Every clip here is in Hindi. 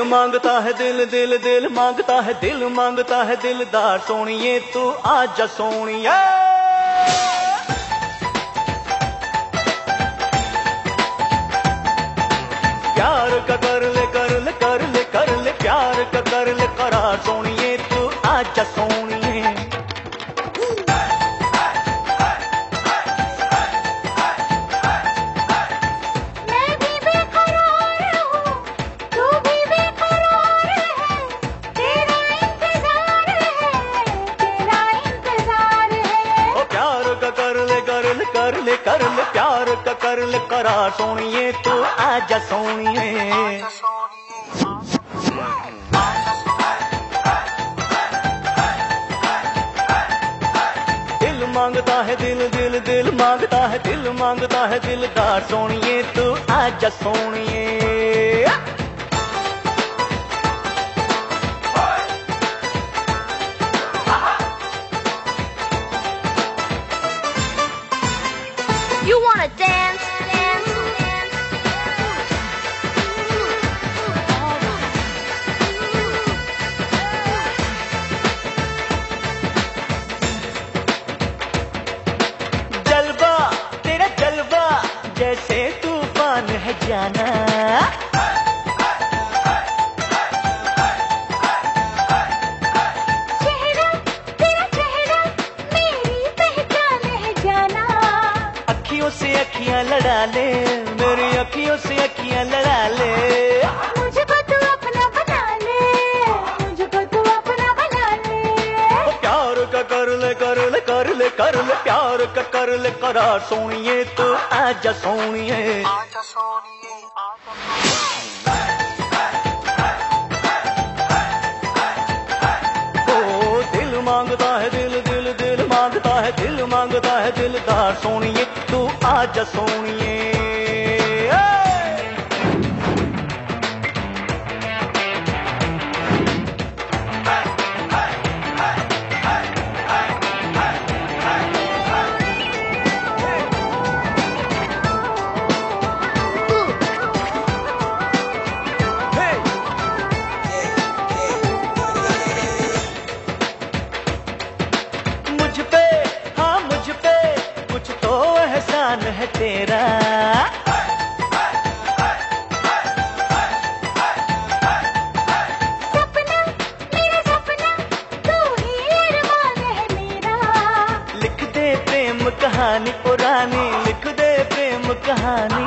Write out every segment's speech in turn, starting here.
माँगता है, दिल दिल दिल माँगता है, दिल माँगता है, दिलदार सोनिए, तू आजा सोनिया। प्यार का कर ले कर ले कर ले कर ले, प्यार का कर ले करा सोनिए प्यार का कर ले करा सोनिए, तू आजा सोनिए। दिल माँगता है दिल दिल दिल माँगता है, दिल माँगता है दिल दिलदार सोनिए, तू आजा सोनिए। जैसे तूफ़ान है जाना। चेहरा चेहरा मेरी पहचान है जाना। अखियों से अखियाँ लड़ा ले मेरी अखियों से अखियाँ लड़ा ले। मुझको तू अपना बना ले मुझको तू अपना बना ले। प्यार का कर ले कर ले कर ले कर ले। प्यार का कर ले करा सोनिए तू आजा सोनिए। ओ दिल माँगता है दिल दिल दिल माँगता है दिल माँगता है दिलदार सोनिए तू आज सोनिए। तेरा। सपना सपना तू ही है लिख दे प्रेम कहानी पुरानी लिख दे प्रेम कहानी।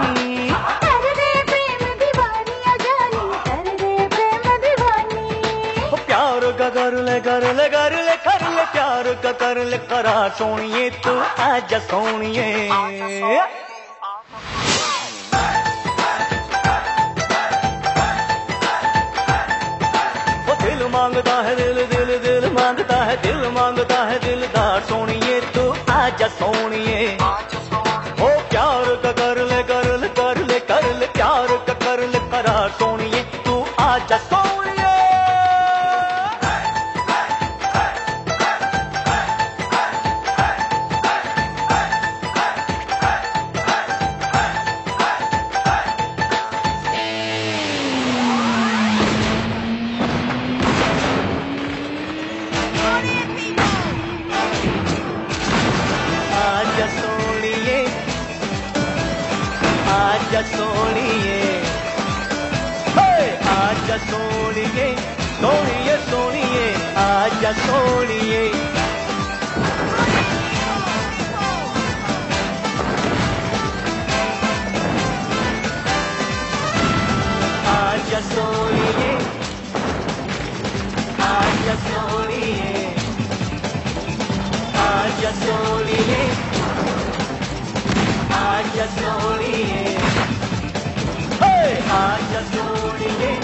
कर दे प्रेम दीवानी अजानी कर दे प्रेम दीवानी। प्यार का कर ले कर ले। का कर ले करा सोनिए तू आजा सोनिए। दिल माँगता है दिल दिल दिल माँगता है दिल माँगता है दिलदार सोनिए तू आजा सोनिए। ओ प्यार का कर कर ले कर ले आजा सोनिए! आजा सोनिए। सोनिए सोनिए। आजा सोनिए। आजा सोनिए। आजा सोनिए। आजा सोनिए। माया जोड़िए